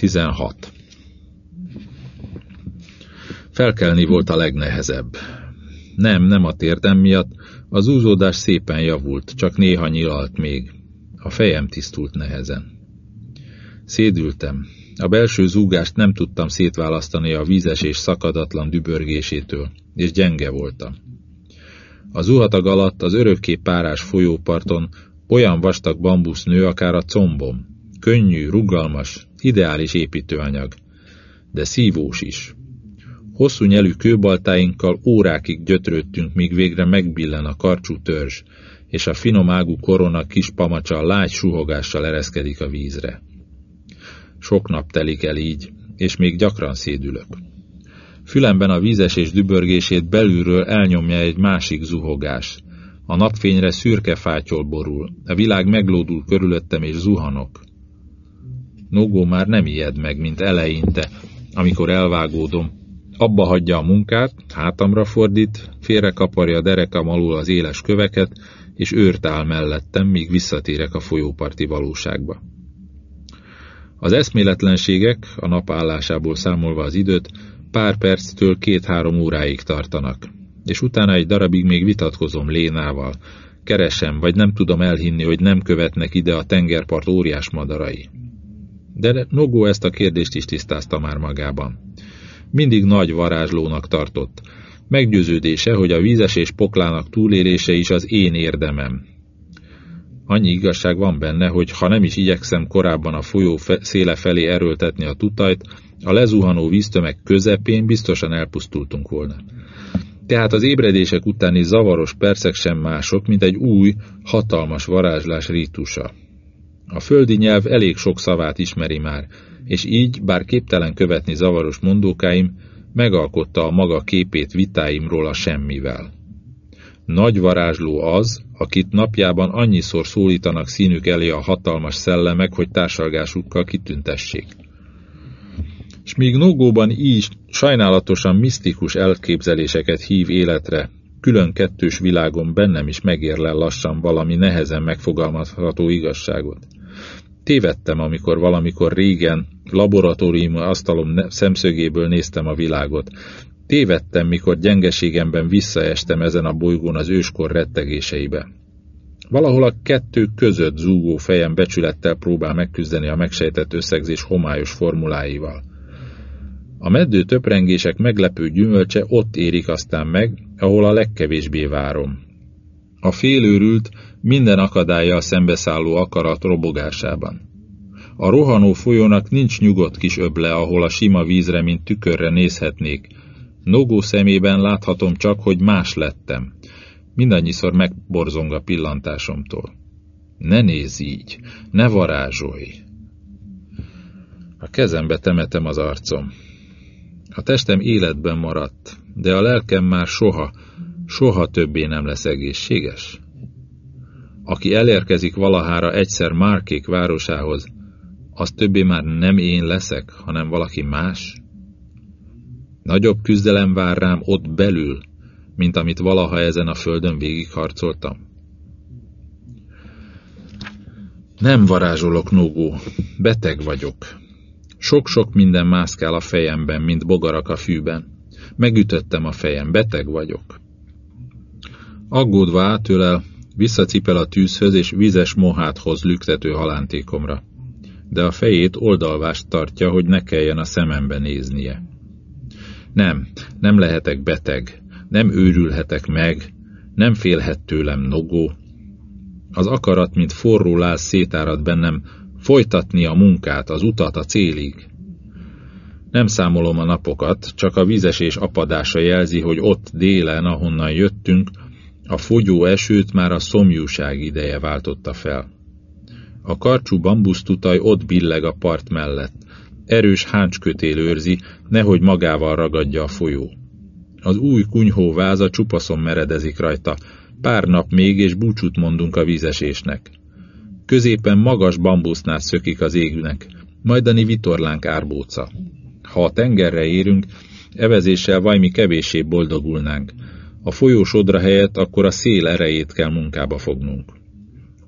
16. Felkelni volt a legnehezebb. Nem, nem a térdem miatt, az úzódás szépen javult, csak néha nyilalt még. A fejem tisztult nehezen. Szédültem. A belső zúgást nem tudtam szétválasztani a vízes és szakadatlan dübörgésétől, és gyenge voltam. Az zuhatag alatt az örökké párás folyóparton olyan vastag bambusz nő akár a combom. Könnyű, rugalmas, ideális építőanyag, de szívós is. Hosszú nyelű kőbaltáinkkal órákig gyötrődtünk, míg végre megbillen a karcsú törzs, és a finomágú korona kis pamacsa lágy suhogással ereszkedik a vízre. Sok nap telik el így, és még gyakran szédülök. Fülemben a vízesés dübörgését belülről elnyomja egy másik zuhogás. A napfényre szürke fátyol borul, a világ meglódul körülöttem és zuhanok. Nogó már nem ijed meg, mint eleinte, amikor elvágódom, abba hagyja a munkát, hátamra fordít, félrekaparja a derekam alul az éles köveket, és őrt áll mellettem, míg visszatérek a folyóparti valóságba. Az eszméletlenségek, a nap állásából számolva az időt, pár perctől két-három óráig tartanak, és utána egy darabig még vitatkozom Lénával, keresem, vagy nem tudom elhinni, hogy nem követnek ide a tengerpart óriás madarai. De Nogó ezt a kérdést is tisztázta már magában mindig nagy varázslónak tartott. Meggyőződése, hogy a vízesés poklának túlélése is az én érdemem. Annyi igazság van benne, hogy ha nem is igyekszem korábban a folyó széle felé erőltetni a tutajt, a lezuhanó víztömeg közepén biztosan elpusztultunk volna. Tehát az ébredések utáni zavaros percek sem mások, mint egy új, hatalmas varázslás rítusa. A földi nyelv elég sok szavát ismeri már, és így, bár képtelen követni zavaros mondókáim, megalkotta a maga képét vitáimról a semmivel. Nagy varázsló az, akit napjában annyiszor szólítanak színük elé a hatalmas szellemek, hogy társalgásukkal kitüntessék. S míg Nogóban így sajnálatosan misztikus elképzeléseket hív életre, külön kettős világon bennem is megérlel lassan valami nehezen megfogalmazható igazságot. Tévedtem, amikor valamikor régen laboratórium asztalom szemszögéből néztem a világot. Tévedtem, mikor gyengeségemben visszaestem ezen a bolygón az őskor rettegéseibe. Valahol a kettő között zúgó fejem becsülettel próbál megküzdeni a megsejtett összegzés homályos formuláival. A meddő töprengések meglepő gyümölcse ott érik aztán meg, ahol a legkevésbé várom. A félőrült, minden akadályjal szembeszálló akarat robogásában. A rohanó folyónak nincs nyugodt kis öble, ahol a sima vízre, mint tükörre nézhetnék. Nogó szemében láthatom csak, hogy más lettem. Mindannyiszor megborzong a pillantásomtól. Ne nézz így, ne varázsolj! A kezembe temetem az arcom. A testem életben maradt, de a lelkem már soha, soha többé nem lesz egészséges. Aki elérkezik valahára egyszer Márkék városához, az többé már nem én leszek, hanem valaki más? Nagyobb küzdelem vár rám ott belül, mint amit valaha ezen a földön végigharcoltam. Nem varázsolok, Nogó, beteg vagyok. Sok-sok minden mászkál a fejemben, mint bogarak a fűben. Megütöttem a fejem, beteg vagyok. Aggódva átölel, visszacipel a tűzhöz és vizes mohát hoz lüktető halántékomra. De a fejét oldalvást tartja, hogy ne kelljen a szemembe néznie. Nem, nem lehetek beteg, nem őrülhetek meg, nem félhet tőlem nogó. Az akarat, mint forró láz szétárad bennem, folytatni a munkát, az utat a célig. Nem számolom a napokat, csak a vizesés apadása jelzi, hogy ott délen, ahonnan jöttünk, a fogyó esőt már a szomjúság ideje váltotta fel. A karcsú bambusztutaj ott billeg a part mellett. Erős háncskötél őrzi, nehogy magával ragadja a folyó. Az új kunyhó váza csupaszon meredezik rajta. Pár nap még, és búcsút mondunk a vízesésnek. Középen magas bambusznál szökik az égnek, majdani vitorlánk árbóca. Ha a tengerre érünk, evezéssel vajmi kevéssé boldogulnánk. A folyó sodra helyett akkor a szél erejét kell munkába fognunk.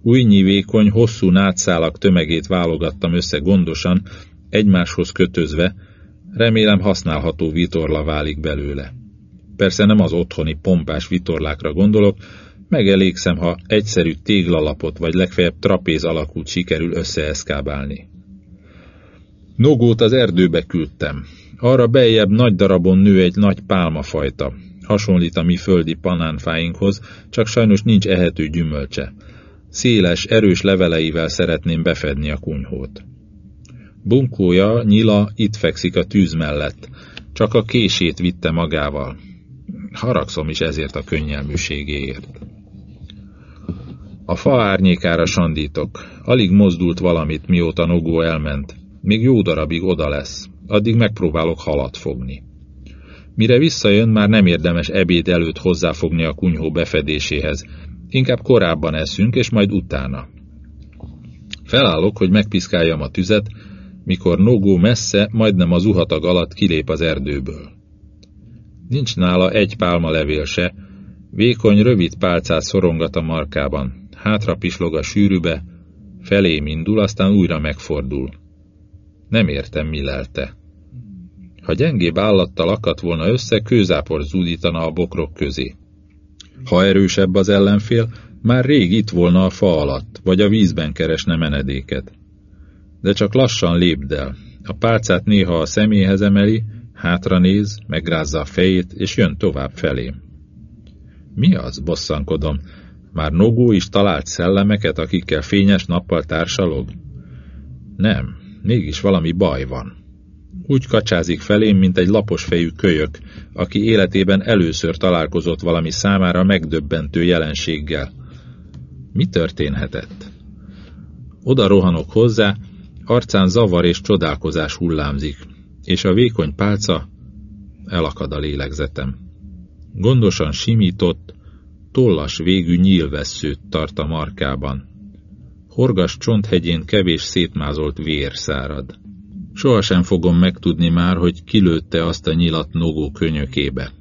Újnyi vékony, hosszú nátszálak tömegét válogattam össze gondosan, egymáshoz kötözve, remélem használható vitorla válik belőle. Persze nem az otthoni pompás vitorlákra gondolok, megelégszem, ha egyszerű téglalapot vagy legfeljebb trapéz alakút sikerül összeeszkábálni. Nogót az erdőbe küldtem. Arra beljebb nagy darabon nő egy nagy pálmafajta. Hasonlít a mi földi panánfáinkhoz, csak sajnos nincs ehető gyümölcse. Széles, erős leveleivel szeretném befedni a kunyhót. Bunkója, nyila itt fekszik a tűz mellett. Csak a kését vitte magával. Haragszom is ezért a könnyelműségéért. A fa árnyékára sandítok. Alig mozdult valamit, mióta Nogó elment. Még jó darabig oda lesz. Addig megpróbálok halat fogni. Mire visszajön, már nem érdemes ebéd előtt hozzáfogni a kunyhó befedéséhez. Inkább korábban eszünk, és majd utána. Felállok, hogy megpiszkáljam a tüzet, mikor Nogó messze, majdnem az uhatag alatt kilép az erdőből. Nincs nála egy pálma levél se, vékony, rövid pálcát szorongat a markában, hátra pislog a sűrűbe, felé indul, aztán újra megfordul. Nem értem, mi lelte. Ha gyengébb állattal akadt volna össze, kőzápor zúdítana a bokrok közé. Ha erősebb az ellenfél, már rég itt volna a fa alatt, vagy a vízben keresne menedéket. De csak lassan lépd el. A pálcát néha a személyhez emeli, hátra néz, megrázza a fejét, és jön tovább felém. Mi az, bosszankodom? Már Nogó is talált szellemeket, akikkel fényes nappal társalog? Nem, mégis valami baj van. Úgy kacsázik felém, mint egy lapos fejű kölyök, aki életében először találkozott valami számára megdöbbentő jelenséggel. Mi történhetett? Oda rohanok hozzá, arcán zavar és csodálkozás hullámzik, és a vékony pálca elakad a lélegzetem. Gondosan simított, tollas végű nyílvesszőt tart a markában. Horgas csonthegyén kevés szétmázolt vér szárad. Sohasem fogom megtudni már, hogy kilőtte azt a nyilat Nogó könyökébe.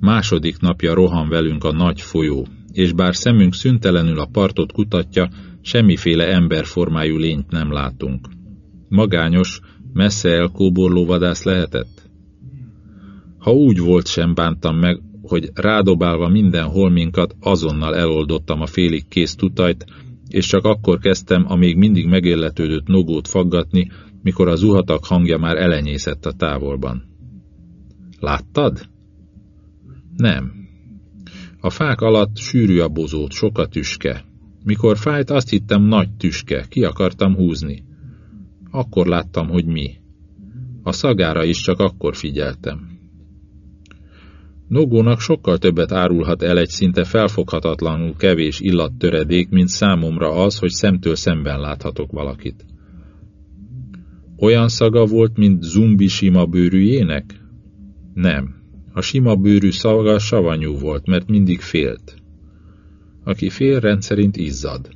Második napja rohan velünk a nagy folyó, és bár szemünk szüntelenül a partot kutatja, semmiféle emberformájú lényt nem látunk. Magányos, messze elkóborló vadász lehetett? Ha úgy volt, sem bántam meg, hogy rádobálva minden holminkat azonnal eloldottam a félig kész tutajt, és csak akkor kezdtem a még mindig megilletődött nogót faggatni, mikor az uhatak hangja már elenyészett a távolban. Láttad? Nem. A fák alatt sűrű a bozót, sokat tüske. Mikor fájt, azt hittem nagy tüske, ki akartam húzni. Akkor láttam, hogy mi. A szagára is csak akkor figyeltem. Nogónak sokkal többet árulhat el egy szinte felfoghatatlanul kevés illattöredék, mint számomra az, hogy szemtől szemben láthatok valakit. Olyan szaga volt, mint zumbi sima bőrűjének? Nem. A sima bőrű szaga savanyú volt, mert mindig félt. Aki fél rendszerint izzad.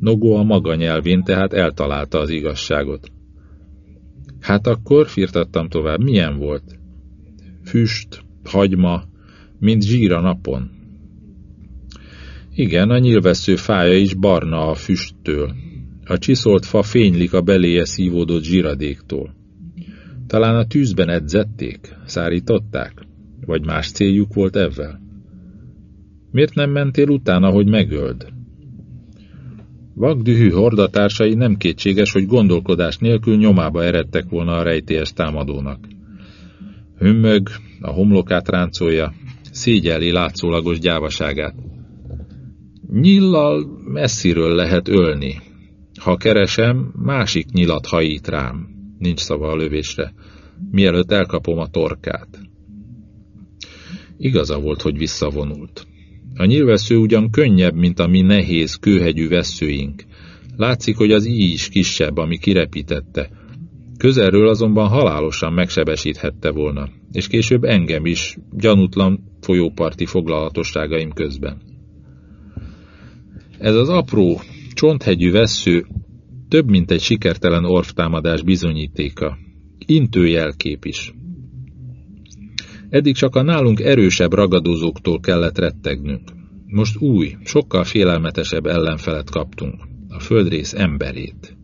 Nogó a maga nyelvén tehát eltalálta az igazságot. Hát akkor, firtattam tovább, milyen volt? Füst, hagyma, mint zsír a napon. Igen, a nyilvessző fája is barna a füsttől. A csiszolt fa fénylik a beléje szívódott zsíradéktól. Talán a tűzben edzették, szárították, vagy más céljuk volt ezzel? Miért nem mentél utána, hogy megöld? Vagdühű hordatársai nem kétséges, hogy gondolkodás nélkül nyomába eredtek volna a rejtélyes támadónak. Hümmög, a homlokát ráncolja, szégyeli látszólagos gyávaságát. Nyillal messziről lehet ölni. Ha keresem, másik nyilat hajít rám. Nincs szava a lövésre. Mielőtt elkapom a torkát. Igaza volt, hogy visszavonult. A nyilvessző ugyan könnyebb, mint a mi nehéz, kőhegyű veszőink. Látszik, hogy az íj is kisebb, ami kirepítette. Közelről azonban halálosan megsebesíthette volna, és később engem is, gyanútlan folyóparti foglalatosságaim közben. Ez az apró, csonthegyű vessző több, mint egy sikertelen orvtámadás bizonyítéka. Intőjelkép is. Eddig csak a nálunk erősebb ragadozóktól kellett rettegnünk. Most új, sokkal félelmetesebb ellenfelet kaptunk. A földrész emberét.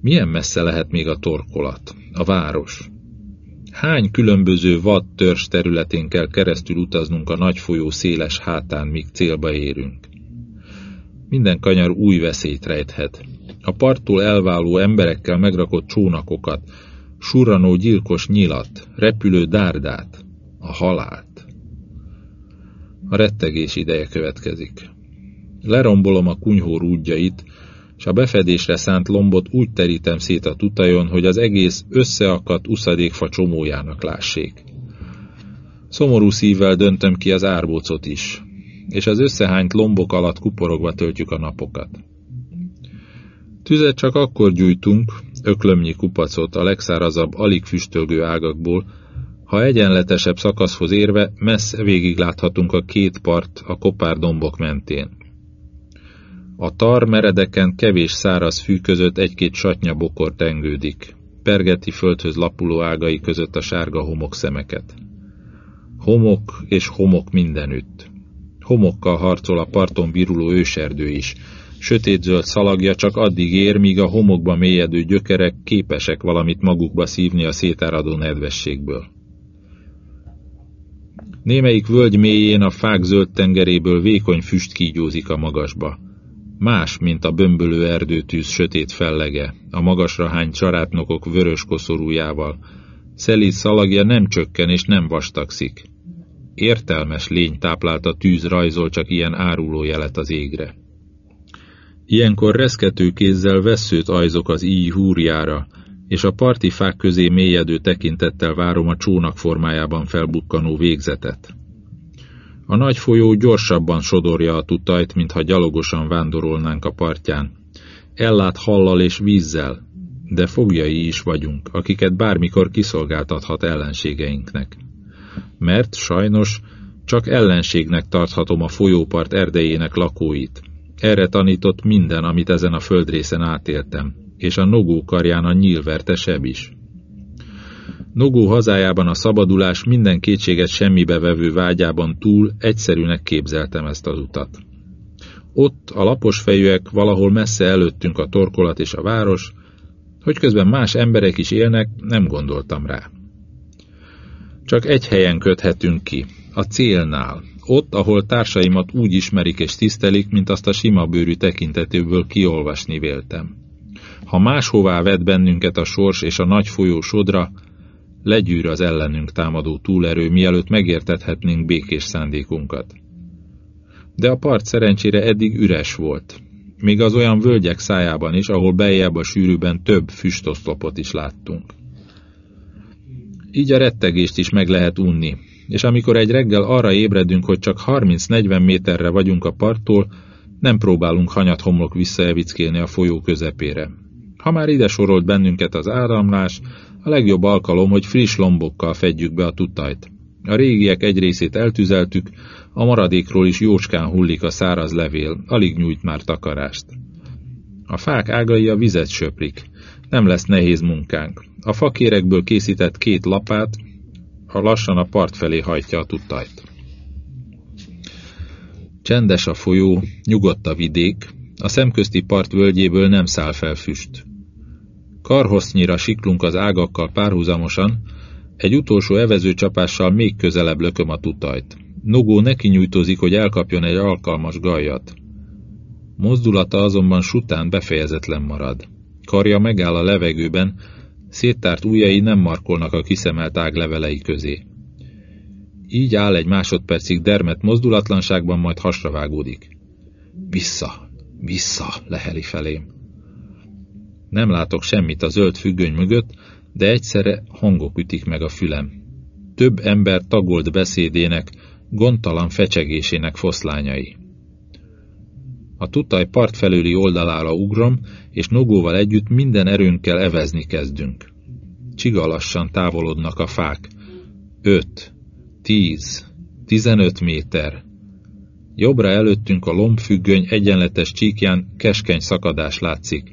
Milyen messze lehet még a torkolat, a város? Hány különböző vad törzs területén kell keresztül utaznunk a nagy folyó széles hátán, míg célba érünk? Minden kanyar új veszélyt rejthet. A parttól elváló emberekkel megrakott csónakokat, surranó gyilkos nyilat, repülő dárdát, a halált. A rettegés ideje következik. Lerombolom a kunyhó rúdjait, s a befedésre szánt lombot úgy terítem szét a tutajon, hogy az egész összeakadt uszadékfa csomójának lássék. Szomorú szívvel döntöm ki az árbócot is, és az összehányt lombok alatt kuporogva töltjük a napokat. Tüzet csak akkor gyújtunk, öklömnyi kupacot a legszárazabb, alig füstölgő ágakból, ha egyenletesebb szakaszhoz érve messze végig láthatunk a két part a kopár dombok mentén. A tar meredeken kevés száraz fű között egy-két satnya bokor tengődik, pergeti földhöz lapuló ágai között a sárga homok szemeket. Homok és homok mindenütt. Homokkal harcol a parton viruló őserdő is, sötétzöld szalagja csak addig ér, míg a homokba mélyedő gyökerek képesek valamit magukba szívni a szétáradó nedvességből. Némelyik völgy mélyén a fák zöld tengeréből vékony füst kígyózik a magasba. Más, mint a bömbölő erdőtűz sötét fellege, a magasra hány csarátnokok vörös koszorújával. Szelíd szalagja nem csökken és nem vastagszik. Értelmes lény táplálta tűz rajzol csak ilyen áruló jelet az égre. Ilyenkor reszkető kézzel veszőt ajzok az íj húrjára, és a parti fák közé mélyedő tekintettel várom a csónak formájában felbukkanó végzetet. A nagy folyó gyorsabban sodorja a tutajt, mintha gyalogosan vándorolnánk a partján. Ellát hallal és vízzel, de fogjai is vagyunk, akiket bármikor kiszolgáltathat ellenségeinknek. Mert sajnos csak ellenségnek tarthatom a folyópart erdejének lakóit. Erre tanított minden, amit ezen a földrészen átéltem, és a nogó karján a nyílverte seb is. Nogó hazájában a szabadulás minden kétséget semmibe vevő vágyában túl egyszerűnek képzeltem ezt az utat. Ott a lapos fejűek valahol messze előttünk a torkolat és a város, hogy közben más emberek is élnek, nem gondoltam rá. Csak egy helyen köthetünk ki, a célnál, ott, ahol társaimat úgy ismerik és tisztelik, mint azt a sima bőrű tekintetőből kiolvasni véltem. Ha máshová vet bennünket a sors és a nagy folyó sodra, legyűr az ellenünk támadó túlerő, mielőtt megértethetnénk békés szándékunkat. De a part szerencsére eddig üres volt, még az olyan völgyek szájában is, ahol beljebb a sűrűben több füstoszlopot is láttunk. Így a rettegést is meg lehet unni, és amikor egy reggel arra ébredünk, hogy csak 30-40 méterre vagyunk a parttól, nem próbálunk hanyat homlok visszaevickélni a folyó közepére. Ha már ide sorolt bennünket az áramlás, a legjobb alkalom, hogy friss lombokkal fedjük be a tutajt. A régiek egy részét eltüzeltük, a maradékról is jócskán hullik a száraz levél, alig nyújt már takarást. A fák ágai a vizet söprik. Nem lesz nehéz munkánk. A fakérekből készített két lapát, ha lassan a part felé hajtja a tutajt. Csendes a folyó, nyugodt a vidék, a szemközti part völgyéből nem száll fel füst. Karhosznyira siklunk az ágakkal párhuzamosan, egy utolsó evezőcsapással még közelebb lököm a tutajt. Nogó neki nyújtózik, hogy elkapjon egy alkalmas gajat. Mozdulata azonban sután befejezetlen marad. Karja megáll a levegőben, széttárt ujjai nem markolnak a kiszemelt ág levelei közé. Így áll egy másodpercig dermet mozdulatlanságban, majd hasra vágódik. Vissza, vissza, leheli felém. Nem látok semmit a zöld függöny mögött, de egyszerre hangok ütik meg a fülem. Több ember tagolt beszédének, gondtalan fecsegésének foszlányai. A tutaj part felőli oldalára ugrom, és Nogóval együtt minden erőnkkel evezni kezdünk. Csiga lassan távolodnak a fák. Öt, tíz, tizenöt méter. Jobbra előttünk a lombfüggöny egyenletes csíkján keskeny szakadás látszik,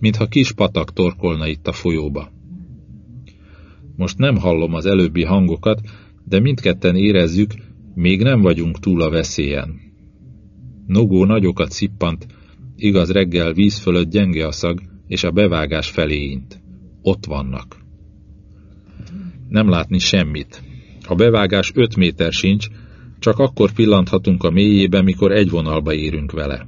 mintha kis patak torkolna itt a folyóba. Most nem hallom az előbbi hangokat, de mindketten érezzük, még nem vagyunk túl a veszélyen. Nogó nagyokat szippant, igaz reggel víz fölött gyenge a szag, és a bevágás felé int. Ott vannak. Nem látni semmit. A bevágás öt méter sincs, csak akkor pillanthatunk a mélyébe, mikor egy vonalba érünk vele.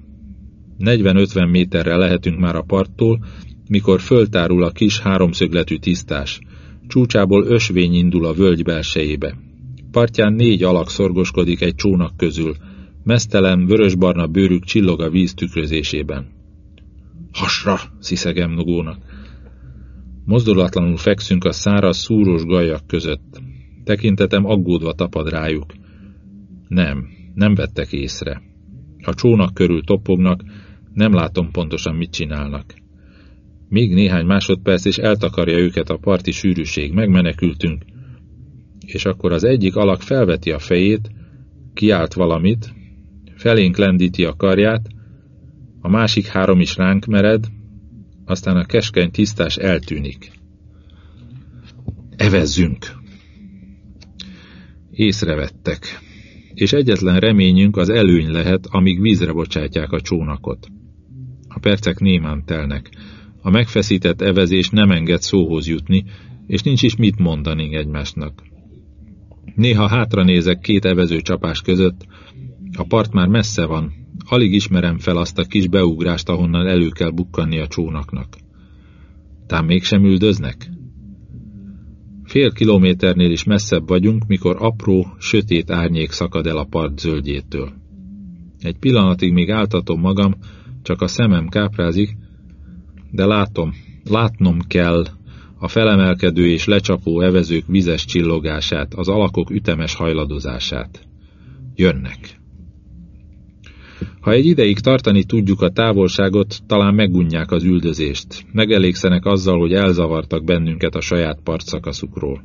40-50 méterre lehetünk már a parttól, mikor föltárul a kis háromszögletű tisztás. Csúcsából ösvény indul a völgy belsejébe. Partján négy alak szorgoskodik egy csónak közül. Mesztelen, vörösbarna bőrük csillog a víz tükrözésében. Hasra, sziszegem nugónak. Mozdulatlanul fekszünk a száraz, szúrós gajak között. Tekintetem aggódva tapad rájuk. Nem, nem vettek észre. A csónak körül toppognak, nem látom pontosan, mit csinálnak. Még néhány másodperc, és eltakarja őket a parti sűrűség. Megmenekültünk. És akkor az egyik alak felveti a fejét, kiált valamit, felénk lendíti a karját, a másik három is ránk mered, aztán a keskeny tisztás eltűnik. Evezzünk! Észrevettek, és egyetlen reményünk az előny lehet, amíg vízre bocsátják a csónakot. A percek némán telnek. A megfeszített evezés nem enged szóhoz jutni, és nincs is mit mondani egymásnak. Néha hátra nézek két evező csapás között, a part már messze van, alig ismerem fel azt a kis beugrást, ahonnan elő kell bukkanni a csónaknak. Tám mégsem üldöznek? Fél kilométernél is messzebb vagyunk, mikor apró, sötét árnyék szakad el a part zöldjétől. Egy pillanatig még áltatom magam, csak a szemem káprázik, de látom, látnom kell a felemelkedő és lecsapó evezők vizes csillogását, az alakok ütemes hajladozását. Jönnek. Ha egy ideig tartani tudjuk a távolságot, talán megunják az üldözést. Megelégszenek azzal, hogy elzavartak bennünket a saját partszakaszukról.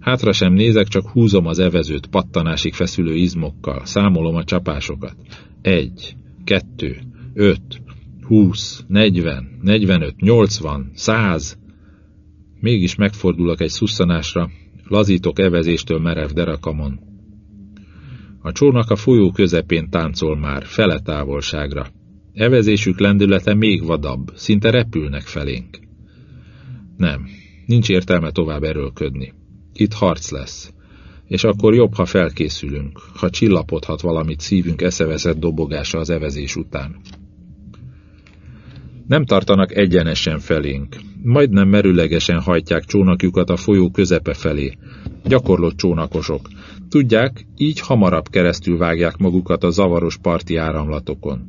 Hátra sem nézek, csak húzom az evezőt pattanásig feszülő izmokkal, számolom a csapásokat. Egy, kettő, öt, húsz, negyven, negyvenöt, nyolcvan, száz. Mégis megfordulok egy szusszanásra, lazítok evezéstől merev derakamon. A csónak a folyó közepén táncol már, fele távolságra. Evezésük lendülete még vadabb, szinte repülnek felénk. Nem, nincs értelme tovább erőlködni. Itt harc lesz. És akkor jobb, ha felkészülünk, ha csillapodhat valamit szívünk eszeveszett dobogása az evezés után. Nem tartanak egyenesen felénk. Majdnem merülegesen hajtják csónakjukat a folyó közepe felé. Gyakorlott csónakosok, Tudják, így hamarabb keresztül vágják magukat a zavaros parti áramlatokon.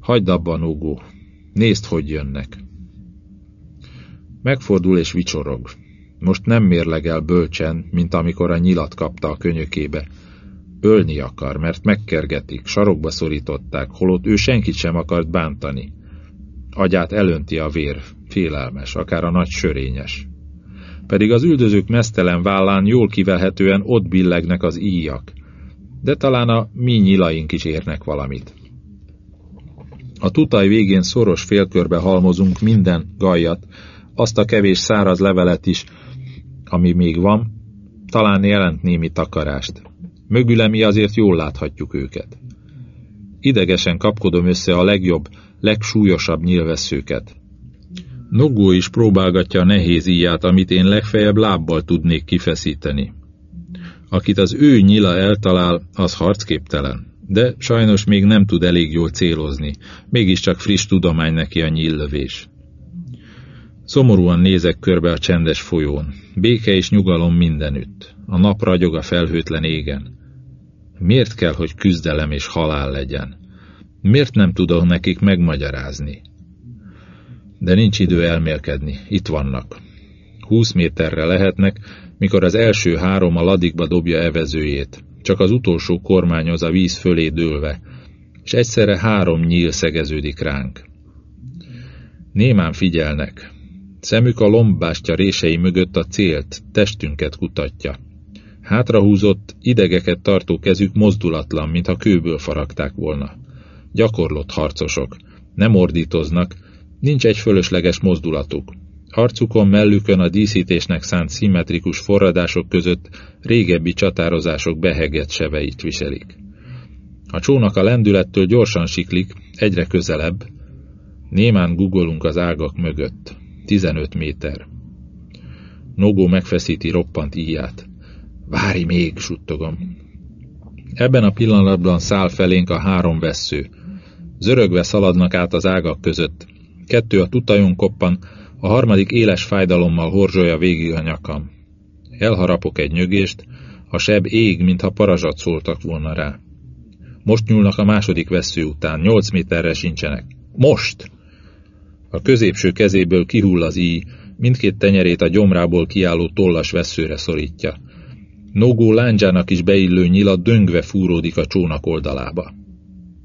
Hagyd abban, Ógó. Nézd, hogy jönnek. Megfordul és vicsorog. Most nem mérlegel bölcsen, mint amikor a nyilat kapta a könyökébe. Ölni akar, mert megkergetik, sarokba szorították, holott ő senkit sem akart bántani. Agyát elönti a vér, félelmes, akár a nagy sörényes pedig az üldözők mesztelen vállán jól kivelhetően ott billegnek az íjak. De talán a mi nyilaink is érnek valamit. A tutaj végén szoros félkörbe halmozunk minden gajat, azt a kevés száraz levelet is, ami még van, talán jelent némi takarást. Mögüle mi azért jól láthatjuk őket. Idegesen kapkodom össze a legjobb, legsúlyosabb nyilvesszőket. Nogó is próbálgatja a nehéz íját, amit én legfeljebb lábbal tudnék kifeszíteni. Akit az ő nyila eltalál, az harcképtelen, de sajnos még nem tud elég jól célozni, mégiscsak friss tudomány neki a nyíllövés. Szomorúan nézek körbe a csendes folyón. Béke és nyugalom mindenütt. A nap ragyog a felhőtlen égen. Miért kell, hogy küzdelem és halál legyen? Miért nem tudok nekik megmagyarázni? De nincs idő elmélkedni, itt vannak. Húsz méterre lehetnek, mikor az első három a ladikba dobja evezőjét, csak az utolsó kormányoz a víz fölé dőlve, és egyszerre három nyíl szegeződik ránk. Némán figyelnek. Szemük a lombástya rései mögött a célt, testünket kutatja. Hátrahúzott, idegeket tartó kezük mozdulatlan, mintha kőből faragták volna. Gyakorlott harcosok. Nem ordítoznak, Nincs egy fölösleges mozdulatuk. Arcukon, mellükön a díszítésnek szánt szimmetrikus forradások között régebbi csatározások behegett sebeit viselik. A csónak a lendülettől gyorsan siklik, egyre közelebb. Némán guggolunk az ágak mögött. 15 méter. Nogó megfeszíti roppant íját. Várj még, suttogom. Ebben a pillanatban száll felénk a három vessző. Zörögve szaladnak át az ágak között. Kettő a tutajon koppan, a harmadik éles fájdalommal horzsolja végig a nyakam. Elharapok egy nyögést, a seb ég, mintha parazsat szóltak volna rá. Most nyúlnak a második vesző után, nyolc méterre sincsenek. Most! A középső kezéből kihull az íj, mindkét tenyerét a gyomrából kiálló tollas veszőre szorítja. Nogó lándzsának is beillő nyila döngve fúródik a csónak oldalába.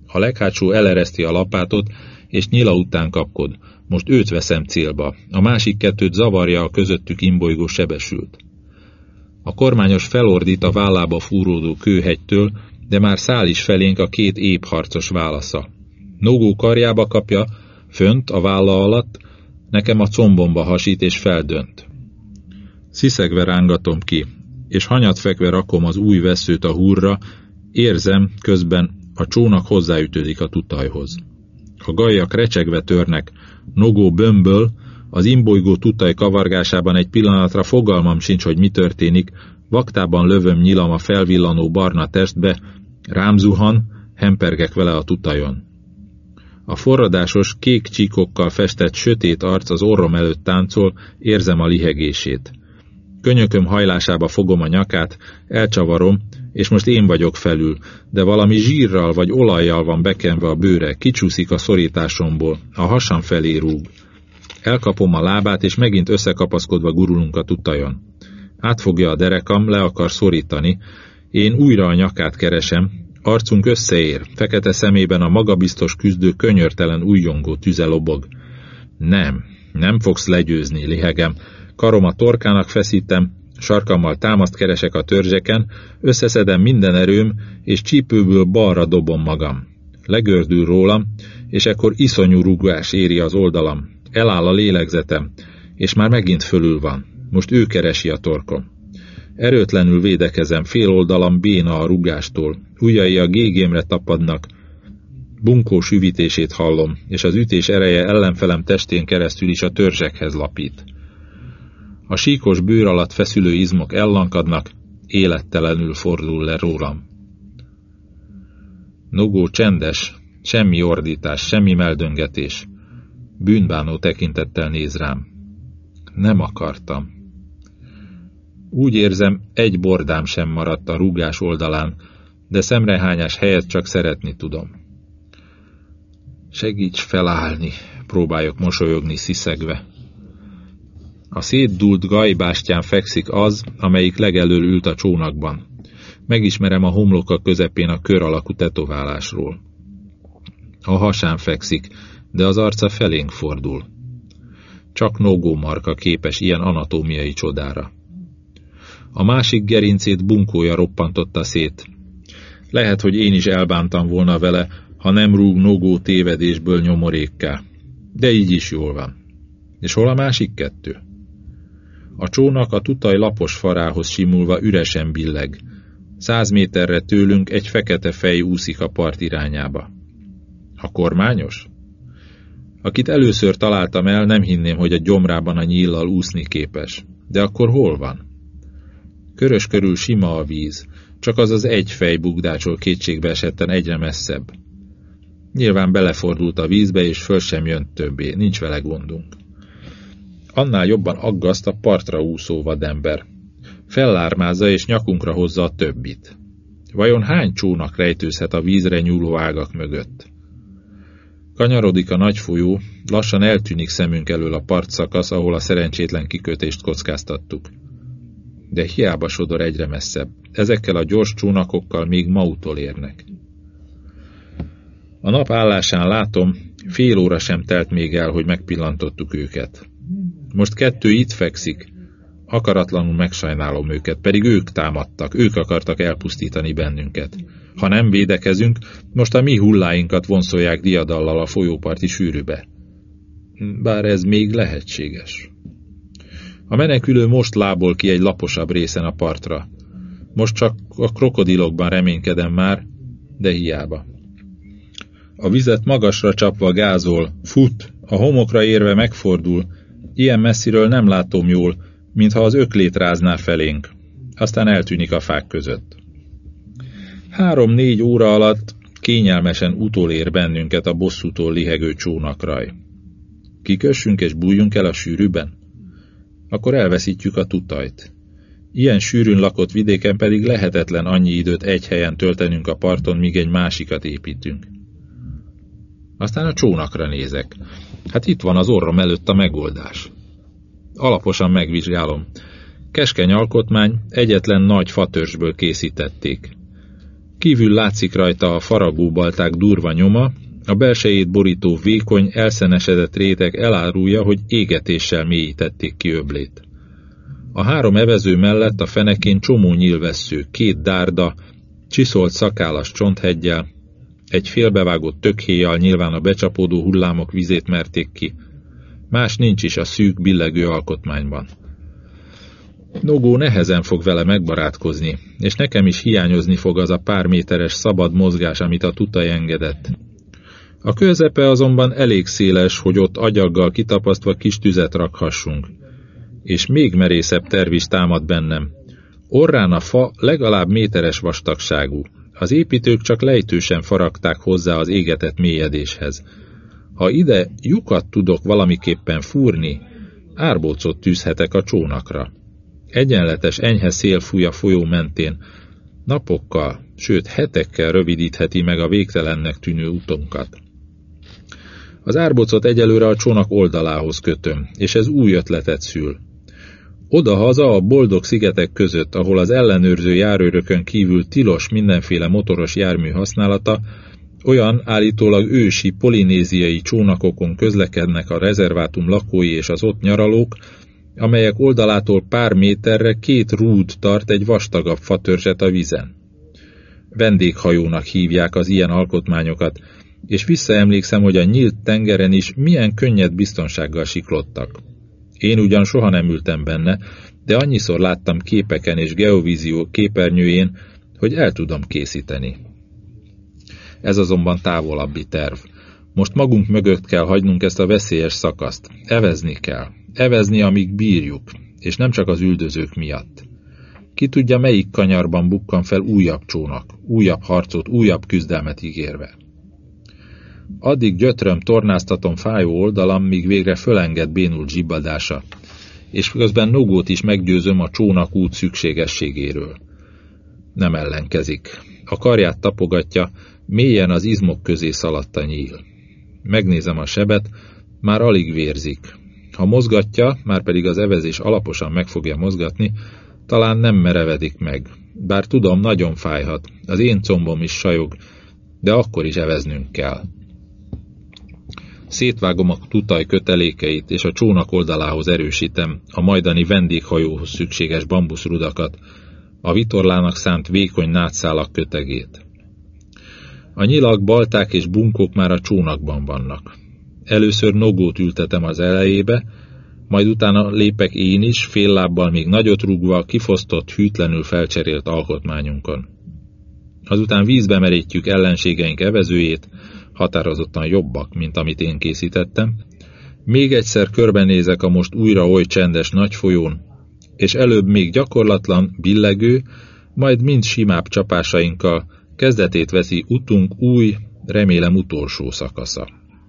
A leghátsó elereszti a lapátot, és nyila után kapkod. Most őt veszem célba, a másik kettőt zavarja a közöttük imbolygó sebesült. A kormányos felordít a vállába fúródó kőhegytől, de már száll is felénk a két épp harcos válasza. Nogó karjába kapja, fönt, a válla alatt, nekem a combomba hasít és feldönt. Sziszegve rángatom ki, és hanyatfekve rakom az új veszőt a húrra, érzem, közben a csónak hozzáütődik a tutajhoz. A gajak recsegve törnek, nogó bömböl, az imbolygó tutaj kavargásában egy pillanatra fogalmam sincs, hogy mi történik, vaktában lövöm nyilam a felvillanó barna testbe, rám zuhan, hempergek vele a tutajon. A forradásos, kék csíkokkal festett sötét arc az orrom előtt táncol, érzem a lihegését. Könyököm hajlásába fogom a nyakát, elcsavarom, és most én vagyok felül, de valami zsírral vagy olajjal van bekenve a bőre, kicsúszik a szorításomból, a hasam felé rúg. Elkapom a lábát, és megint összekapaszkodva gurulunk a tutajon. Átfogja a derekam, le akar szorítani. Én újra a nyakát keresem, arcunk összeér, fekete szemében a magabiztos küzdő könyörtelen újjongó tüze lobog. Nem, nem fogsz legyőzni, lihegem. Karom a torkának feszítem, sarkammal támaszt keresek a törzseken, összeszedem minden erőm, és csípőből balra dobom magam. Legördül rólam, és ekkor iszonyú rugás éri az oldalam. Eláll a lélegzetem, és már megint fölül van. Most ő keresi a torkom. Erőtlenül védekezem, fél oldalam béna a rugástól, ujjai a gégémre tapadnak, bunkós üvítését hallom, és az ütés ereje ellenfelem testén keresztül is a törzsekhez lapít. A síkos bőr alatt feszülő izmok ellankadnak, élettelenül fordul le rólam. Nogó csendes, semmi ordítás, semmi meldöngetés. Bűnbánó tekintettel néz rám. Nem akartam. Úgy érzem, egy bordám sem maradt a rúgás oldalán, de szemrehányás helyett csak szeretni tudom. Segíts felállni, próbáljok mosolyogni sziszegve. A szétdult gajbástyán fekszik az, amelyik legelől ült a csónakban. Megismerem a homloka közepén a kör alakú tetoválásról. A hasán fekszik, de az arca felénk fordul. Csak Nogó marka képes ilyen anatómiai csodára. A másik gerincét bunkója roppantotta szét. Lehet, hogy én is elbántam volna vele, ha nem rúg Nogó tévedésből nyomorékká. De így is jól van. És hol a másik kettő? A csónak a tutaj lapos farához simulva üresen billeg. Száz méterre tőlünk egy fekete fej úszik a part irányába. A kormányos? Akit először találtam el, nem hinném, hogy a gyomrában a nyíllal úszni képes. De akkor hol van? Körös körül sima a víz, csak az az egy fej bugdácsol kétségbe esetten egyre messzebb. Nyilván belefordult a vízbe, és föl sem jön többé, nincs vele gondunk. Annál jobban aggaszt a partra úszó vadember. Fellármázza és nyakunkra hozza a többit. Vajon hány csónak rejtőzhet a vízre nyúló ágak mögött? Kanyarodik a nagy folyó, lassan eltűnik szemünk elől a partszakasz, ahol a szerencsétlen kikötést kockáztattuk. De hiába sodor egyre messzebb. Ezekkel a gyors csónakokkal még ma utolérnek. A nap állásán látom, fél óra sem telt még el, hogy megpillantottuk őket. Most kettő itt fekszik. Akaratlanul megsajnálom őket, pedig ők támadtak, ők akartak elpusztítani bennünket. Ha nem védekezünk, most a mi hulláinkat vonszolják diadallal a folyóparti sűrűbe. Bár ez még lehetséges. A menekülő most lából ki egy laposabb részen a partra. Most csak a krokodilokban reménykedem már, de hiába. A vizet magasra csapva gázol, fut, a homokra érve megfordul, ilyen messziről nem látom jól, mintha az öklét rázná felénk. Aztán eltűnik a fák között. Három-négy óra alatt kényelmesen utolér bennünket a bosszútól lihegő csónakraj. Kikössünk és bújjunk el a sűrűben? Akkor elveszítjük a tutajt. Ilyen sűrűn lakott vidéken pedig lehetetlen annyi időt egy helyen töltenünk a parton, míg egy másikat építünk. Aztán a csónakra nézek. Hát itt van az orrom előtt a megoldás. Alaposan megvizsgálom. Keskeny alkotmány egyetlen nagy fatörzsből készítették. Kívül látszik rajta a faragóbalták durva nyoma, a belsejét borító vékony, elszenesedett réteg elárulja, hogy égetéssel mélyítették ki öblét. A három evező mellett a fenekén csomó nyilvessző, két dárda, csiszolt szakálas csonthegyel, egy félbevágott tökhéjjal nyilván a becsapódó hullámok vizét merték ki. Más nincs is a szűk, billegő alkotmányban. Nogó nehezen fog vele megbarátkozni, és nekem is hiányozni fog az a pár méteres szabad mozgás, amit a tutaj engedett. A közepe azonban elég széles, hogy ott agyaggal kitapasztva kis tüzet rakhassunk. És még merészebb terv is támad bennem. Orrán a fa legalább méteres vastagságú. Az építők csak lejtősen faragták hozzá az égetett mélyedéshez. Ha ide lyukat tudok valamiképpen fúrni, árbócot tűzhetek a csónakra. Egyenletes, enyhe szél fúj a folyó mentén. Napokkal, sőt hetekkel rövidítheti meg a végtelennek tűnő utunkat. Az árbocot egyelőre a csónak oldalához kötöm, és ez új ötletet szül. Oda-haza a boldog szigetek között, ahol az ellenőrző járőrökön kívül tilos mindenféle motoros jármű használata, olyan állítólag ősi polinéziai csónakokon közlekednek a rezervátum lakói és az ott nyaralók, amelyek oldalától pár méterre két rúd tart egy vastagabb fatörzset a vizen. Vendéghajónak hívják az ilyen alkotmányokat, és visszaemlékszem, hogy a nyílt tengeren is milyen könnyed biztonsággal siklottak. Én ugyan soha nem ültem benne, de annyiszor láttam képeken és geovízió képernyőjén, hogy el tudom készíteni. Ez azonban távolabbi terv. Most magunk mögött kell hagynunk ezt a veszélyes szakaszt. Evezni kell. Evezni, amíg bírjuk, és nem csak az üldözők miatt. Ki tudja, melyik kanyarban bukkan fel újabb csónak, újabb harcot, újabb küzdelmet ígérve. Addig gyötröm, tornáztatom fájó oldalam, míg végre fölenged bénult zsibbadása, és közben Nogót is meggyőzöm a csónak út szükségességéről. Nem ellenkezik. A karját tapogatja, mélyen az izmok közé szaladt a nyíl. Megnézem a sebet, már alig vérzik. Ha mozgatja, már pedig az evezés alaposan meg fogja mozgatni, talán nem merevedik meg. Bár tudom, nagyon fájhat, az én combom is sajog, de akkor is eveznünk kell. Szétvágom a tutaj kötelékeit, és a csónak oldalához erősítem a majdani vendéghajóhoz szükséges bambuszrudakat, a vitorlának szánt vékony nátszálak kötegét. A nyilak, balták és bunkók már a csónakban vannak. Először nogót ültetem az elejébe, majd utána lépek én is, fél lábbal még nagyot rúgva, kifosztott, hűtlenül felcserélt alkotmányunkon. Azután vízbe merítjük ellenségeink evezőjét, határozottan jobbak, mint amit én készítettem. Még egyszer körbenézek a most újra oly csendes nagy folyón, és előbb még gyakorlatlan, billegő, majd mind simább csapásainkkal kezdetét veszi utunk új, remélem utolsó szakasza.